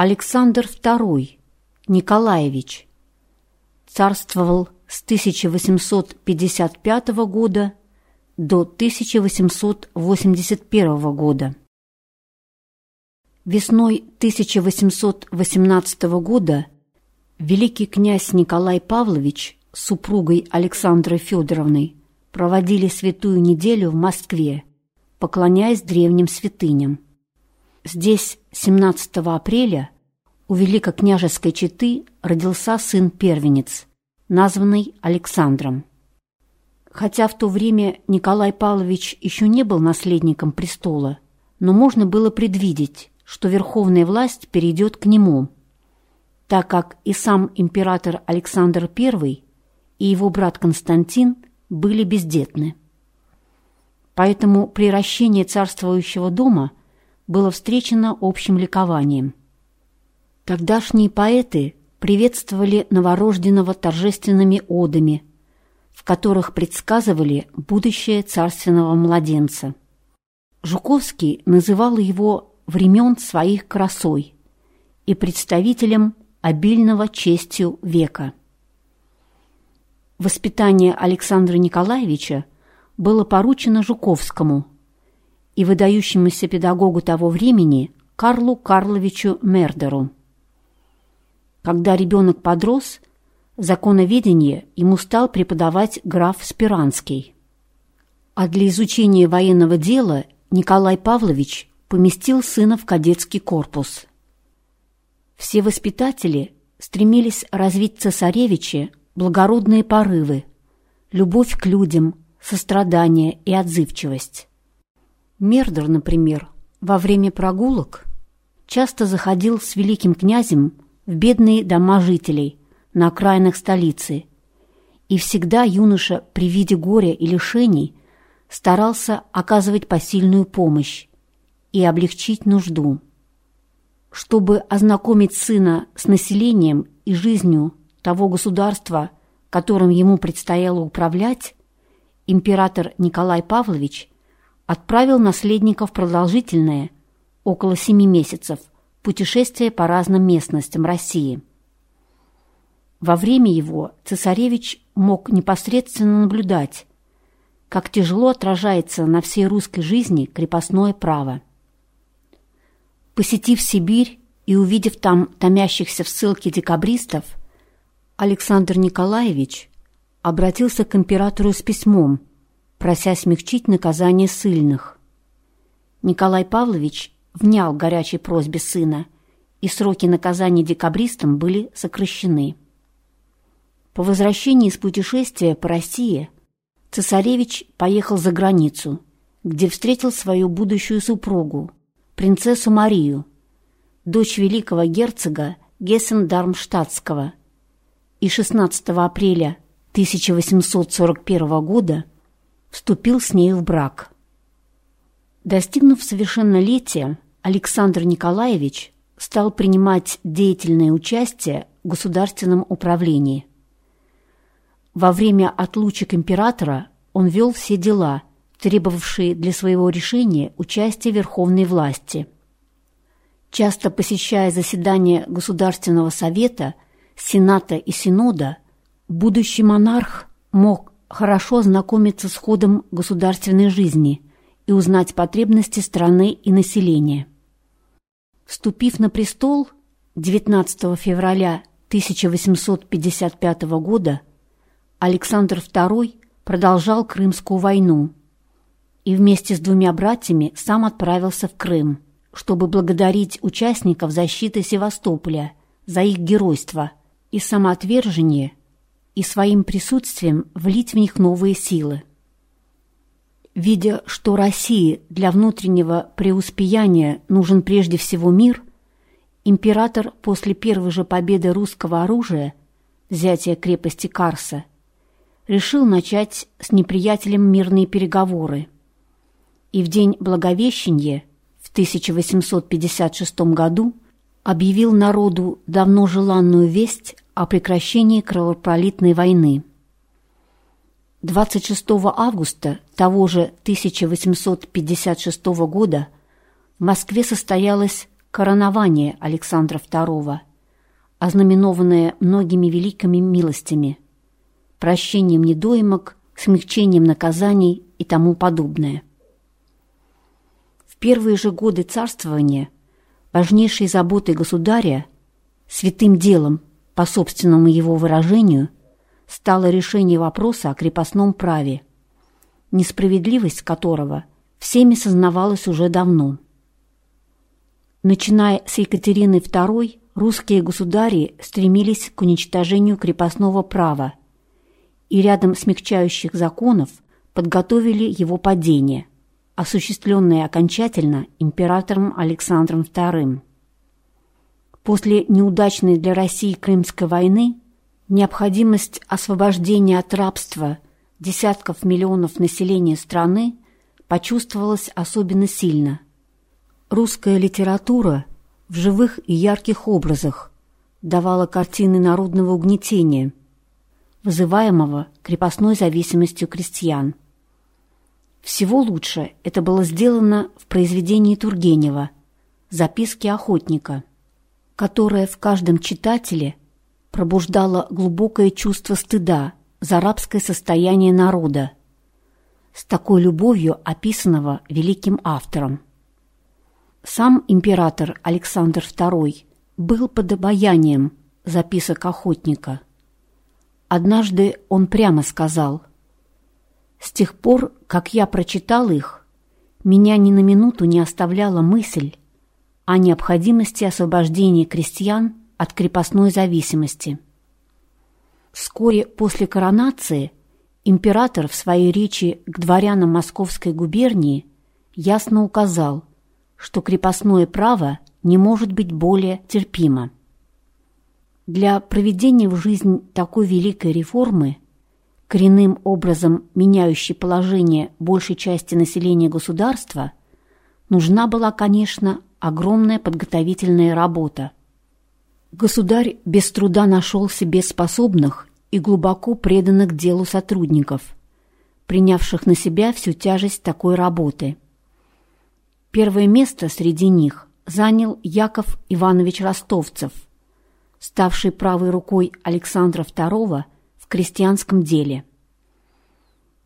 Александр II Николаевич царствовал с 1855 года до 1881 года. Весной 1818 года великий князь Николай Павлович с супругой Александрой Федоровной проводили святую неделю в Москве, поклоняясь древним святыням. Здесь 17 апреля у великокняжеской четы родился сын-первенец, названный Александром. Хотя в то время Николай Павлович еще не был наследником престола, но можно было предвидеть, что верховная власть перейдет к нему, так как и сам император Александр I и его брат Константин были бездетны. Поэтому приращение царствующего дома было встречено общим ликованием. Тогдашние поэты приветствовали новорожденного торжественными одами, в которых предсказывали будущее царственного младенца. Жуковский называл его времен своих красой и представителем обильного честью века. Воспитание Александра Николаевича было поручено Жуковскому – и выдающемуся педагогу того времени Карлу Карловичу Мердеру. Когда ребенок подрос, законоведение ему стал преподавать граф Спиранский. А для изучения военного дела Николай Павлович поместил сына в кадетский корпус. Все воспитатели стремились развить цесаревиче благородные порывы, любовь к людям, сострадание и отзывчивость. Мердер, например, во время прогулок часто заходил с великим князем в бедные дома жителей на окраинах столицы, и всегда юноша при виде горя и лишений старался оказывать посильную помощь и облегчить нужду. Чтобы ознакомить сына с населением и жизнью того государства, которым ему предстояло управлять, император Николай Павлович – отправил наследников продолжительное, около семи месяцев, путешествие по разным местностям России. Во время его цесаревич мог непосредственно наблюдать, как тяжело отражается на всей русской жизни крепостное право. Посетив Сибирь и увидев там томящихся в ссылке декабристов, Александр Николаевич обратился к императору с письмом, прося смягчить наказание сыльных. Николай Павлович внял горячей просьбе сына, и сроки наказания декабристам были сокращены. По возвращении из путешествия по России цесаревич поехал за границу, где встретил свою будущую супругу, принцессу Марию, дочь великого герцога Гессен-Дармштадтского, и 16 апреля 1841 года вступил с нею в брак. Достигнув совершеннолетия, Александр Николаевич стал принимать деятельное участие в государственном управлении. Во время отлучек императора он вел все дела, требовавшие для своего решения участия верховной власти. Часто посещая заседания Государственного совета, Сената и Синода, будущий монарх мог хорошо ознакомиться с ходом государственной жизни и узнать потребности страны и населения. Вступив на престол 19 февраля 1855 года, Александр II продолжал Крымскую войну и вместе с двумя братьями сам отправился в Крым, чтобы благодарить участников защиты Севастополя за их геройство и самоотвержение и своим присутствием влить в них новые силы. Видя, что России для внутреннего преуспеяния нужен прежде всего мир, император после первой же победы русского оружия, взятия крепости Карса, решил начать с неприятелем мирные переговоры. И в день Благовещения в 1856 году объявил народу давно желанную весть о прекращении кровопролитной войны. 26 августа того же 1856 года в Москве состоялось коронование Александра II, ознаменованное многими великими милостями, прощением недоимок, смягчением наказаний и тому подобное. В первые же годы царствования важнейшей заботой государя, святым делом, по собственному его выражению, стало решение вопроса о крепостном праве, несправедливость которого всеми сознавалась уже давно. Начиная с Екатерины II, русские государи стремились к уничтожению крепостного права и рядом смягчающих законов подготовили его падение, осуществленное окончательно императором Александром II. После неудачной для России Крымской войны необходимость освобождения от рабства десятков миллионов населения страны почувствовалась особенно сильно. Русская литература в живых и ярких образах давала картины народного угнетения, вызываемого крепостной зависимостью крестьян. Всего лучше это было сделано в произведении Тургенева «Записки охотника», которое в каждом читателе пробуждало глубокое чувство стыда за рабское состояние народа, с такой любовью описанного великим автором. Сам император Александр II был под обаянием записок охотника. Однажды он прямо сказал, «С тех пор, как я прочитал их, меня ни на минуту не оставляла мысль о необходимости освобождения крестьян от крепостной зависимости». Вскоре после коронации император в своей речи к дворянам Московской губернии ясно указал, что крепостное право не может быть более терпимо. Для проведения в жизнь такой великой реформы, коренным образом меняющей положение большей части населения государства, нужна была, конечно, огромная подготовительная работа. Государь без труда нашел себе способных и глубоко преданных делу сотрудников, принявших на себя всю тяжесть такой работы – Первое место среди них занял Яков Иванович Ростовцев, ставший правой рукой Александра II в крестьянском деле.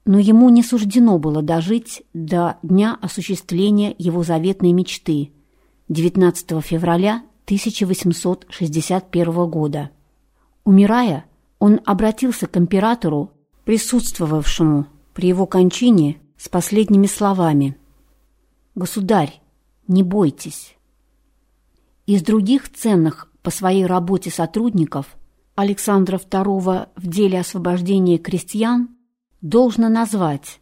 Но ему не суждено было дожить до дня осуществления его заветной мечты 19 февраля 1861 года. Умирая, он обратился к императору, присутствовавшему при его кончине, с последними словами – «Государь, не бойтесь». Из других ценных по своей работе сотрудников Александра II в деле освобождения крестьян должно назвать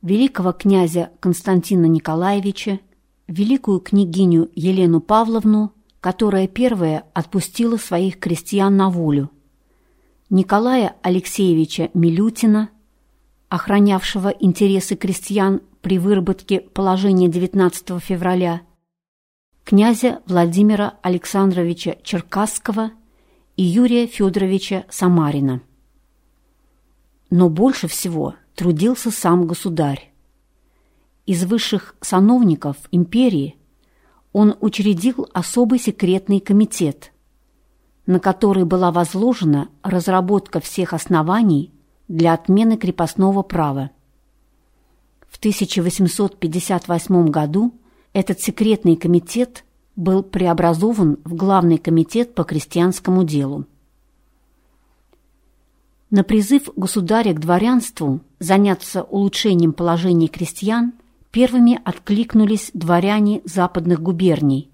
великого князя Константина Николаевича, великую княгиню Елену Павловну, которая первая отпустила своих крестьян на волю, Николая Алексеевича Милютина, охранявшего интересы крестьян при выработке положения 19 февраля, князя Владимира Александровича Черкасского и Юрия Федоровича Самарина. Но больше всего трудился сам государь. Из высших сановников империи он учредил особый секретный комитет, на который была возложена разработка всех оснований для отмены крепостного права. В 1858 году этот секретный комитет был преобразован в Главный комитет по крестьянскому делу. На призыв государя к дворянству заняться улучшением положения крестьян первыми откликнулись дворяне западных губерний,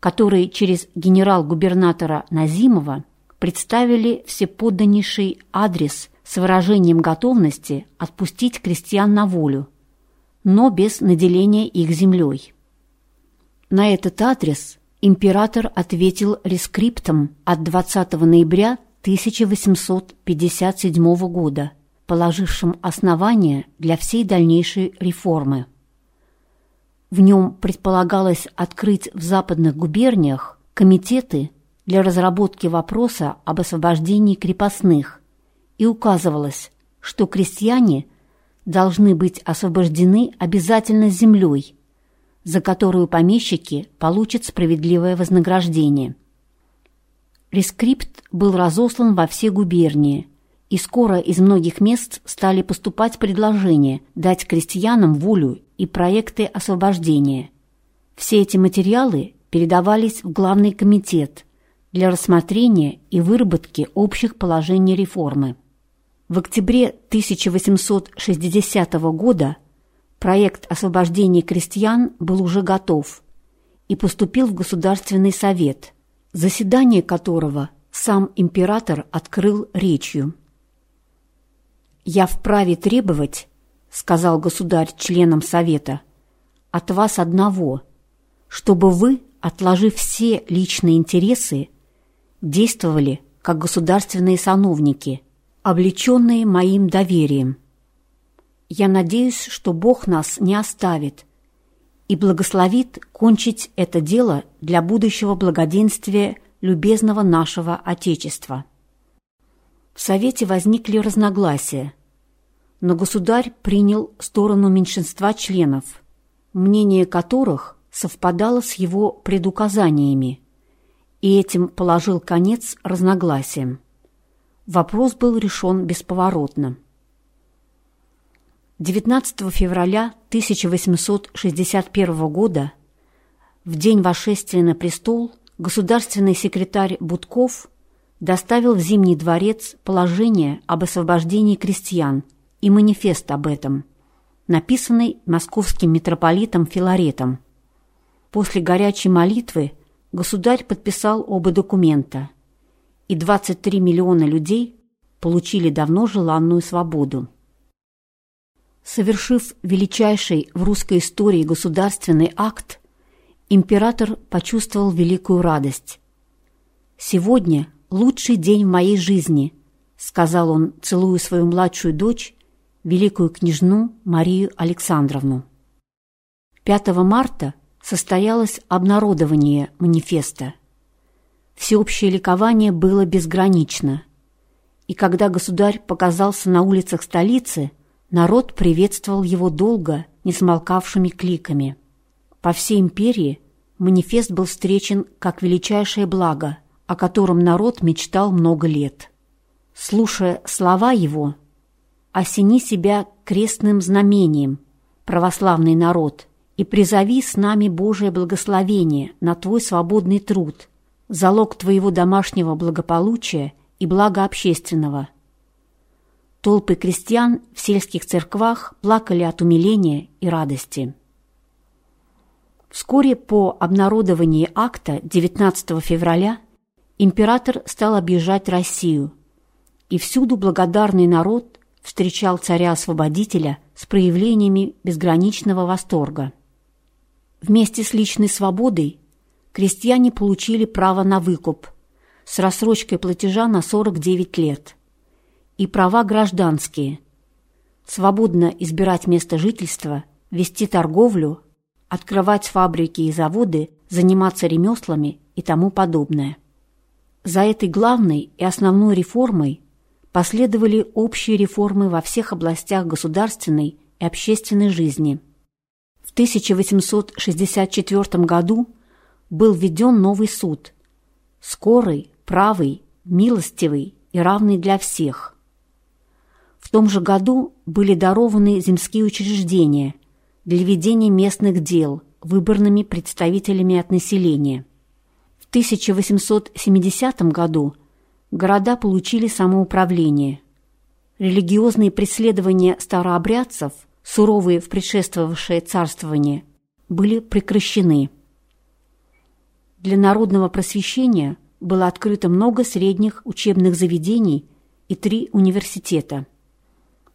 которые через генерал-губернатора Назимова представили всеподданнейший адрес с выражением готовности отпустить крестьян на волю – но без наделения их землей. На этот адрес император ответил рескриптом от 20 ноября 1857 года, положившим основание для всей дальнейшей реформы. В нем предполагалось открыть в западных губерниях комитеты для разработки вопроса об освобождении крепостных и указывалось, что крестьяне – должны быть освобождены обязательно землей, за которую помещики получат справедливое вознаграждение. Рескрипт был разослан во все губернии, и скоро из многих мест стали поступать предложения дать крестьянам волю и проекты освобождения. Все эти материалы передавались в Главный комитет для рассмотрения и выработки общих положений реформы. В октябре 1860 года проект освобождения крестьян был уже готов и поступил в Государственный совет, заседание которого сам император открыл речью. «Я вправе требовать, — сказал государь членам совета, — от вас одного, чтобы вы, отложив все личные интересы, действовали как государственные сановники — облеченные моим доверием. Я надеюсь, что Бог нас не оставит и благословит кончить это дело для будущего благоденствия любезного нашего Отечества. В Совете возникли разногласия, но государь принял сторону меньшинства членов, мнение которых совпадало с его предуказаниями, и этим положил конец разногласиям вопрос был решен бесповоротно. 19 февраля 1861 года, в день восшествия на престол, государственный секретарь Будков доставил в Зимний дворец положение об освобождении крестьян и манифест об этом, написанный московским митрополитом Филаретом. После горячей молитвы государь подписал оба документа – и 23 миллиона людей получили давно желанную свободу. Совершив величайший в русской истории государственный акт, император почувствовал великую радость. «Сегодня лучший день в моей жизни», — сказал он, целуя свою младшую дочь, великую княжну Марию Александровну. 5 марта состоялось обнародование манифеста. Всеобщее ликование было безгранично. И когда государь показался на улицах столицы, народ приветствовал его долго несмолкавшими кликами. По всей империи манифест был встречен как величайшее благо, о котором народ мечтал много лет. Слушая слова его, «Осени себя крестным знамением, православный народ, и призови с нами Божие благословение на твой свободный труд, залог твоего домашнего благополучия и блага общественного. Толпы крестьян в сельских церквах плакали от умиления и радости. Вскоре по обнародовании акта 19 февраля император стал объезжать Россию, и всюду благодарный народ встречал царя-освободителя с проявлениями безграничного восторга. Вместе с личной свободой крестьяне получили право на выкуп с рассрочкой платежа на 49 лет и права гражданские – свободно избирать место жительства, вести торговлю, открывать фабрики и заводы, заниматься ремеслами и тому подобное. За этой главной и основной реформой последовали общие реформы во всех областях государственной и общественной жизни. В 1864 году был введен новый суд. Скорый, правый, милостивый и равный для всех. В том же году были дарованы земские учреждения для ведения местных дел выборными представителями от населения. В 1870 году города получили самоуправление. Религиозные преследования старообрядцев, суровые в предшествовавшее царствование, были прекращены. Для народного просвещения было открыто много средних учебных заведений и три университета.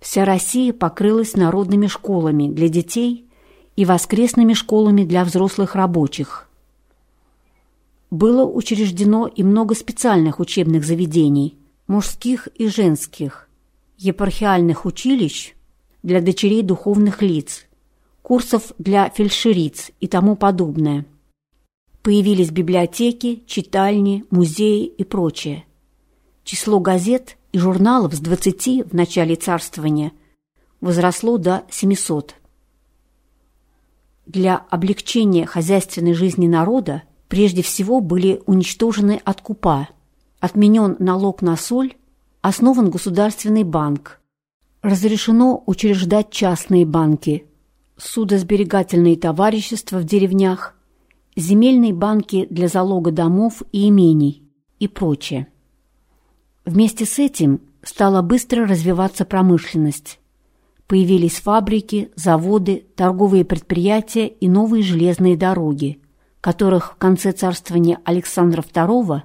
Вся Россия покрылась народными школами для детей и воскресными школами для взрослых рабочих. Было учреждено и много специальных учебных заведений, мужских и женских, епархиальных училищ для дочерей духовных лиц, курсов для фельдшериц и тому подобное – Появились библиотеки, читальни, музеи и прочее. Число газет и журналов с 20 в начале царствования возросло до 700. для облегчения хозяйственной жизни народа прежде всего были уничтожены откупа, отменен налог на соль, основан государственный банк, разрешено учреждать частные банки, судосберегательные товарищества в деревнях, земельные банки для залога домов и имений и прочее. Вместе с этим стала быстро развиваться промышленность. Появились фабрики, заводы, торговые предприятия и новые железные дороги, которых в конце царствования Александра II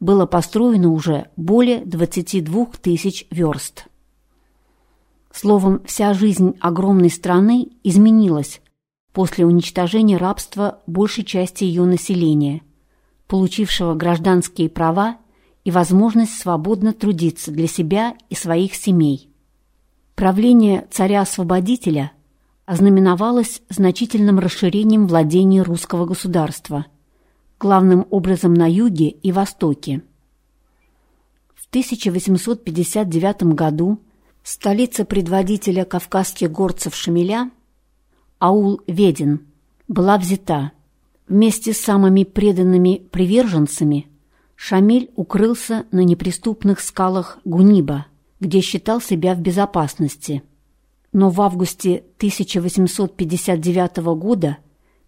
было построено уже более 22 тысяч верст. Словом, вся жизнь огромной страны изменилась после уничтожения рабства большей части ее населения, получившего гражданские права и возможность свободно трудиться для себя и своих семей. Правление царя-освободителя ознаменовалось значительным расширением владений русского государства, главным образом на юге и востоке. В 1859 году столица предводителя кавказских горцев Шамиля, аул Веден, была взята. Вместе с самыми преданными приверженцами Шамиль укрылся на неприступных скалах Гуниба, где считал себя в безопасности. Но в августе 1859 года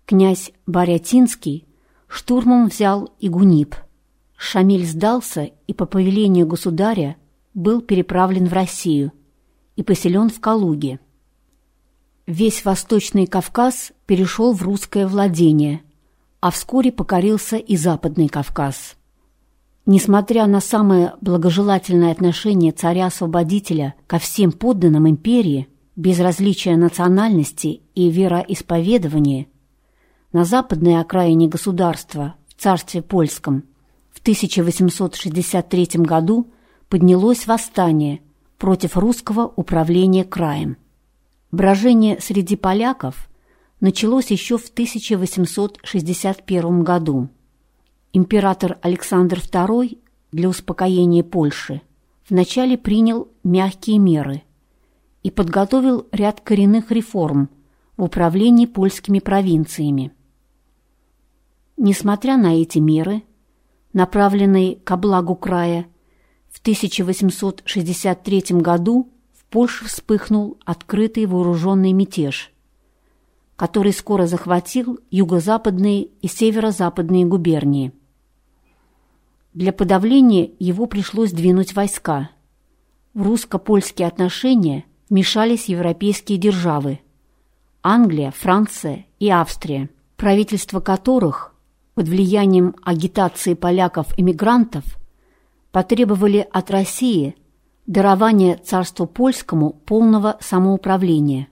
князь Барятинский штурмом взял и Гуниб. Шамиль сдался и по повелению государя был переправлен в Россию и поселен в Калуге. Весь Восточный Кавказ перешел в русское владение, а вскоре покорился и Западный Кавказ. Несмотря на самое благожелательное отношение царя-освободителя ко всем подданным империи, без различия национальности и вероисповедования, на западной окраине государства, в царстве польском, в 1863 году поднялось восстание против русского управления краем. Брожение среди поляков началось еще в 1861 году император Александр II для успокоения Польши вначале принял мягкие меры и подготовил ряд коренных реформ в управлении польскими провинциями. Несмотря на эти меры, направленные ко благу края, в 1863 году в Польше вспыхнул открытый вооруженный мятеж, который скоро захватил юго-западные и северо-западные губернии. Для подавления его пришлось двинуть войска. В русско-польские отношения вмешались европейские державы – Англия, Франция и Австрия, правительства которых под влиянием агитации поляков-эмигрантов потребовали от России дарования царству польскому полного самоуправления.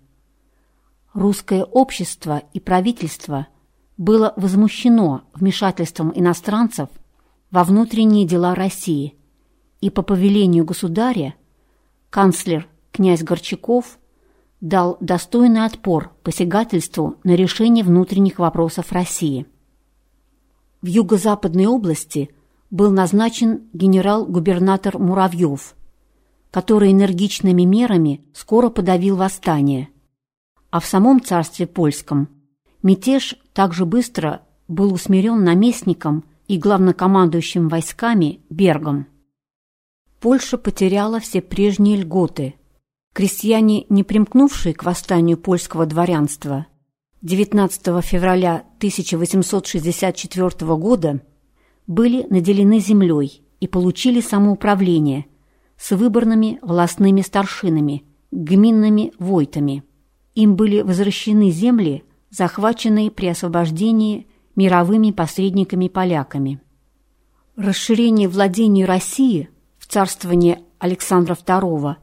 Русское общество и правительство было возмущено вмешательством иностранцев во внутренние дела России, и по повелению государя канцлер князь Горчаков дал достойный отпор посягательству на решение внутренних вопросов России. В Юго-Западной области был назначен генерал-губернатор Муравьев, который энергичными мерами скоро подавил восстание. А в самом царстве польском мятеж также быстро был усмирен наместником и главнокомандующим войсками Бергом. Польша потеряла все прежние льготы. Крестьяне, не примкнувшие к восстанию польского дворянства, 19 февраля 1864 года были наделены землей и получили самоуправление с выборными властными старшинами, гминными войтами. Им были возвращены земли, захваченные при освобождении мировыми посредниками-поляками. Расширение владений России в царствование Александра II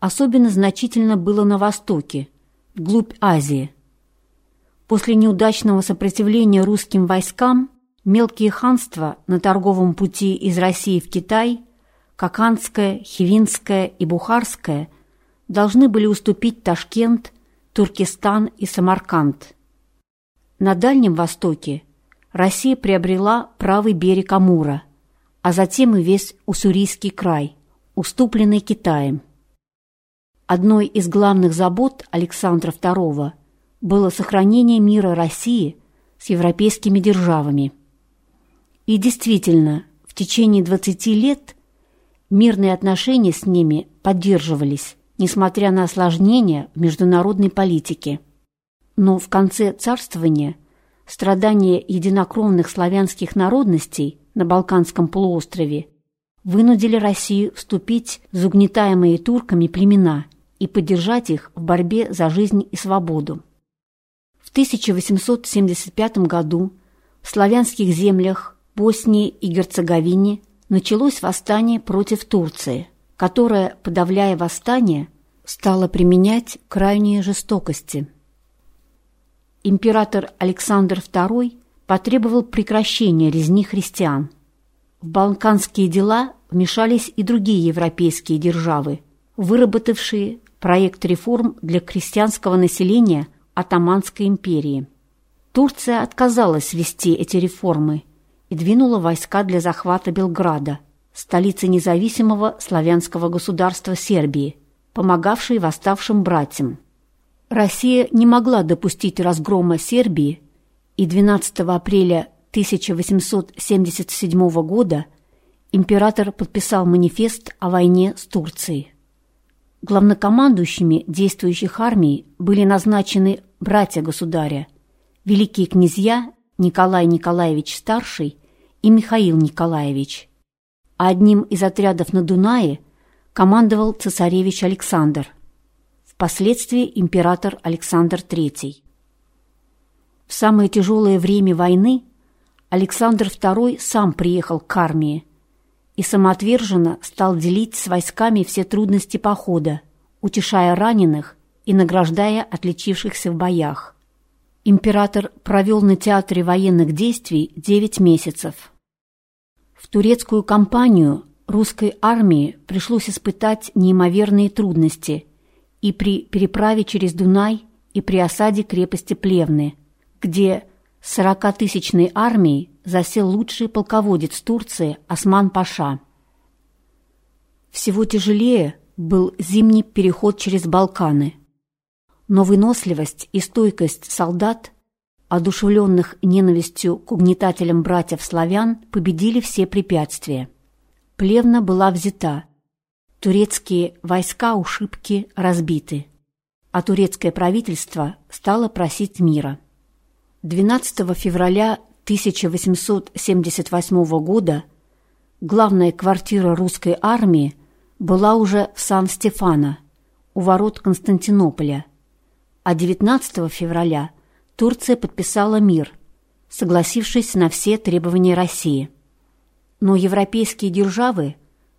особенно значительно было на востоке, вглубь Азии. После неудачного сопротивления русским войскам мелкие ханства на торговом пути из России в Китай, Каканское, Хивинское и Бухарское, должны были уступить Ташкент, Туркестан и Самарканд. На Дальнем Востоке Россия приобрела правый берег Амура, а затем и весь Уссурийский край, уступленный Китаем. Одной из главных забот Александра II было сохранение мира России с европейскими державами. И действительно, в течение 20 лет мирные отношения с ними поддерживались, несмотря на осложнения в международной политике. Но в конце царствования страдания единокровных славянских народностей на Балканском полуострове вынудили Россию вступить в угнетаемые турками племена и поддержать их в борьбе за жизнь и свободу. В 1875 году в славянских землях Боснии и Герцеговине началось восстание против Турции, которая, подавляя восстание, стала применять крайние жестокости. Император Александр II потребовал прекращения резни христиан. В балканские дела вмешались и другие европейские державы, выработавшие проект реформ для крестьянского населения Атаманской империи. Турция отказалась вести эти реформы и двинула войска для захвата Белграда, столицы независимого славянского государства Сербии, помогавшей восставшим братьям. Россия не могла допустить разгрома Сербии, и 12 апреля 1877 года император подписал манифест о войне с Турцией. Главнокомандующими действующих армий были назначены братья государя, великие князья Николай Николаевич Старший и Михаил Николаевич. А одним из отрядов на Дунае командовал цесаревич Александр, впоследствии император Александр III. В самое тяжелое время войны Александр II сам приехал к армии, и самоотверженно стал делить с войсками все трудности похода, утешая раненых и награждая отличившихся в боях. Император провел на театре военных действий 9 месяцев. В турецкую кампанию русской армии пришлось испытать неимоверные трудности и при переправе через Дунай, и при осаде крепости Плевны, где 40-тысячной армией засел лучший полководец Турции Осман-Паша. Всего тяжелее был зимний переход через Балканы. Но выносливость и стойкость солдат, одушевленных ненавистью к угнетателям братьев-славян, победили все препятствия. Плевна была взята, турецкие войска у Шибки разбиты, а турецкое правительство стало просить мира. 12 февраля 1878 года главная квартира русской армии была уже в Сан-Стефано, у ворот Константинополя, а 19 февраля Турция подписала мир, согласившись на все требования России. Но европейские державы,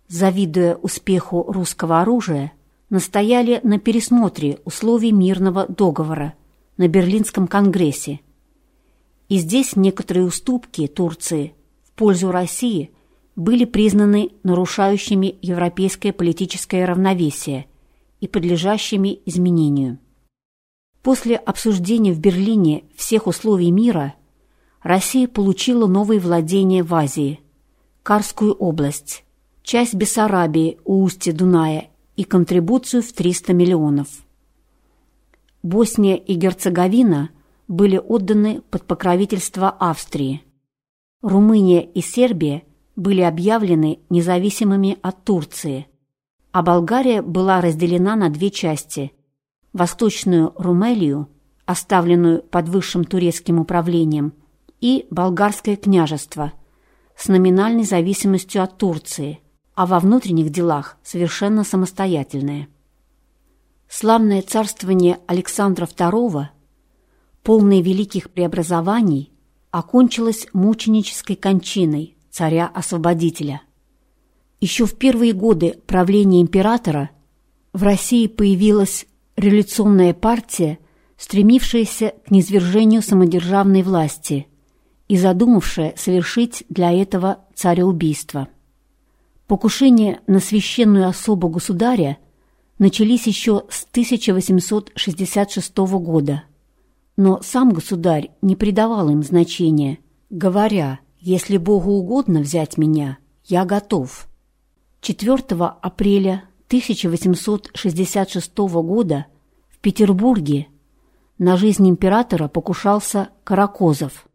завидуя успеху русского оружия, настояли на пересмотре условий мирного договора на Берлинском конгрессе и здесь некоторые уступки Турции в пользу России были признаны нарушающими европейское политическое равновесие и подлежащими изменению. После обсуждения в Берлине всех условий мира Россия получила новые владения в Азии, Карскую область, часть Бессарабии у устья Дуная и контрибуцию в 300 миллионов. Босния и Герцеговина были отданы под покровительство Австрии. Румыния и Сербия были объявлены независимыми от Турции, а Болгария была разделена на две части – Восточную Румелию, оставленную под высшим турецким управлением, и Болгарское княжество с номинальной зависимостью от Турции, а во внутренних делах совершенно самостоятельное. Славное царствование Александра II – полной великих преобразований, окончилась мученической кончиной царя-освободителя. Еще в первые годы правления императора в России появилась революционная партия, стремившаяся к низвержению самодержавной власти и задумавшая совершить для этого цареубийство. Покушения на священную особу государя начались еще с 1866 года – но сам государь не придавал им значения, говоря, «Если Богу угодно взять меня, я готов». 4 апреля 1866 года в Петербурге на жизнь императора покушался Каракозов.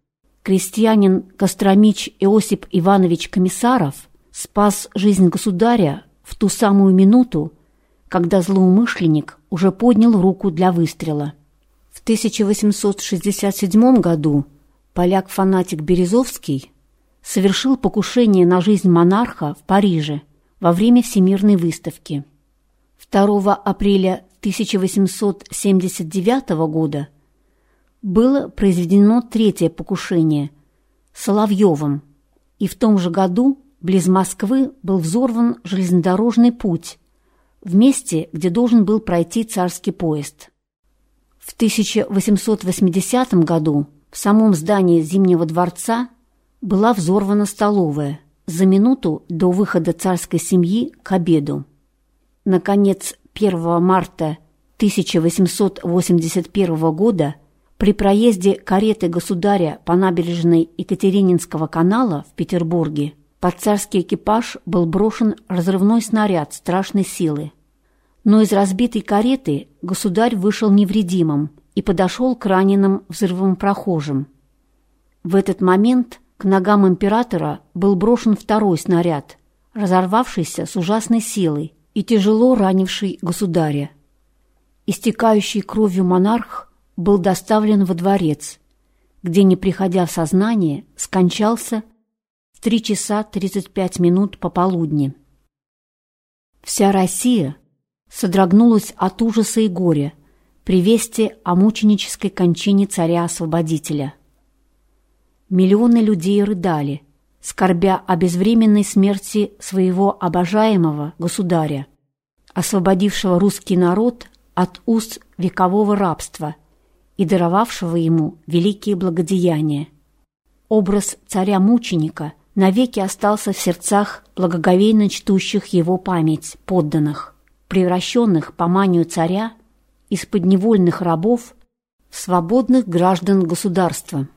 Крестьянин Костромич Иосип Иванович Комиссаров спас жизнь государя в ту самую минуту, когда злоумышленник уже поднял руку для выстрела. В 1867 году поляк-фанатик Березовский совершил покушение на жизнь монарха в Париже во время Всемирной выставки. 2 апреля 1879 года было произведено третье покушение Соловьевым, и в том же году близ Москвы был взорван железнодорожный путь в месте, где должен был пройти царский поезд. В 1880 году в самом здании Зимнего дворца была взорвана столовая за минуту до выхода царской семьи к обеду. Наконец, 1 марта 1881 года при проезде кареты государя по набережной Екатерининского канала в Петербурге под царский экипаж был брошен разрывной снаряд страшной силы. Но из разбитой кареты государь вышел невредимым и подошел к раненым взрывом прохожим. В этот момент к ногам императора был брошен второй снаряд, разорвавшийся с ужасной силой и тяжело ранивший государя. Истекающий кровью монарх был доставлен во дворец, где, не приходя в сознание, скончался 3 часа 35 минут пополудни. Вся Россия содрогнулась от ужаса и горя при вести о мученической кончине царя-освободителя. Миллионы людей рыдали, скорбя о безвременной смерти своего обожаемого государя, освободившего русский народ от уст векового рабства и даровавшего ему великие благодеяния. Образ царя-мученика навеки остался в сердцах благоговейно чтущих его память подданных, превращенных по манию царя из подневольных рабов в свободных граждан государства.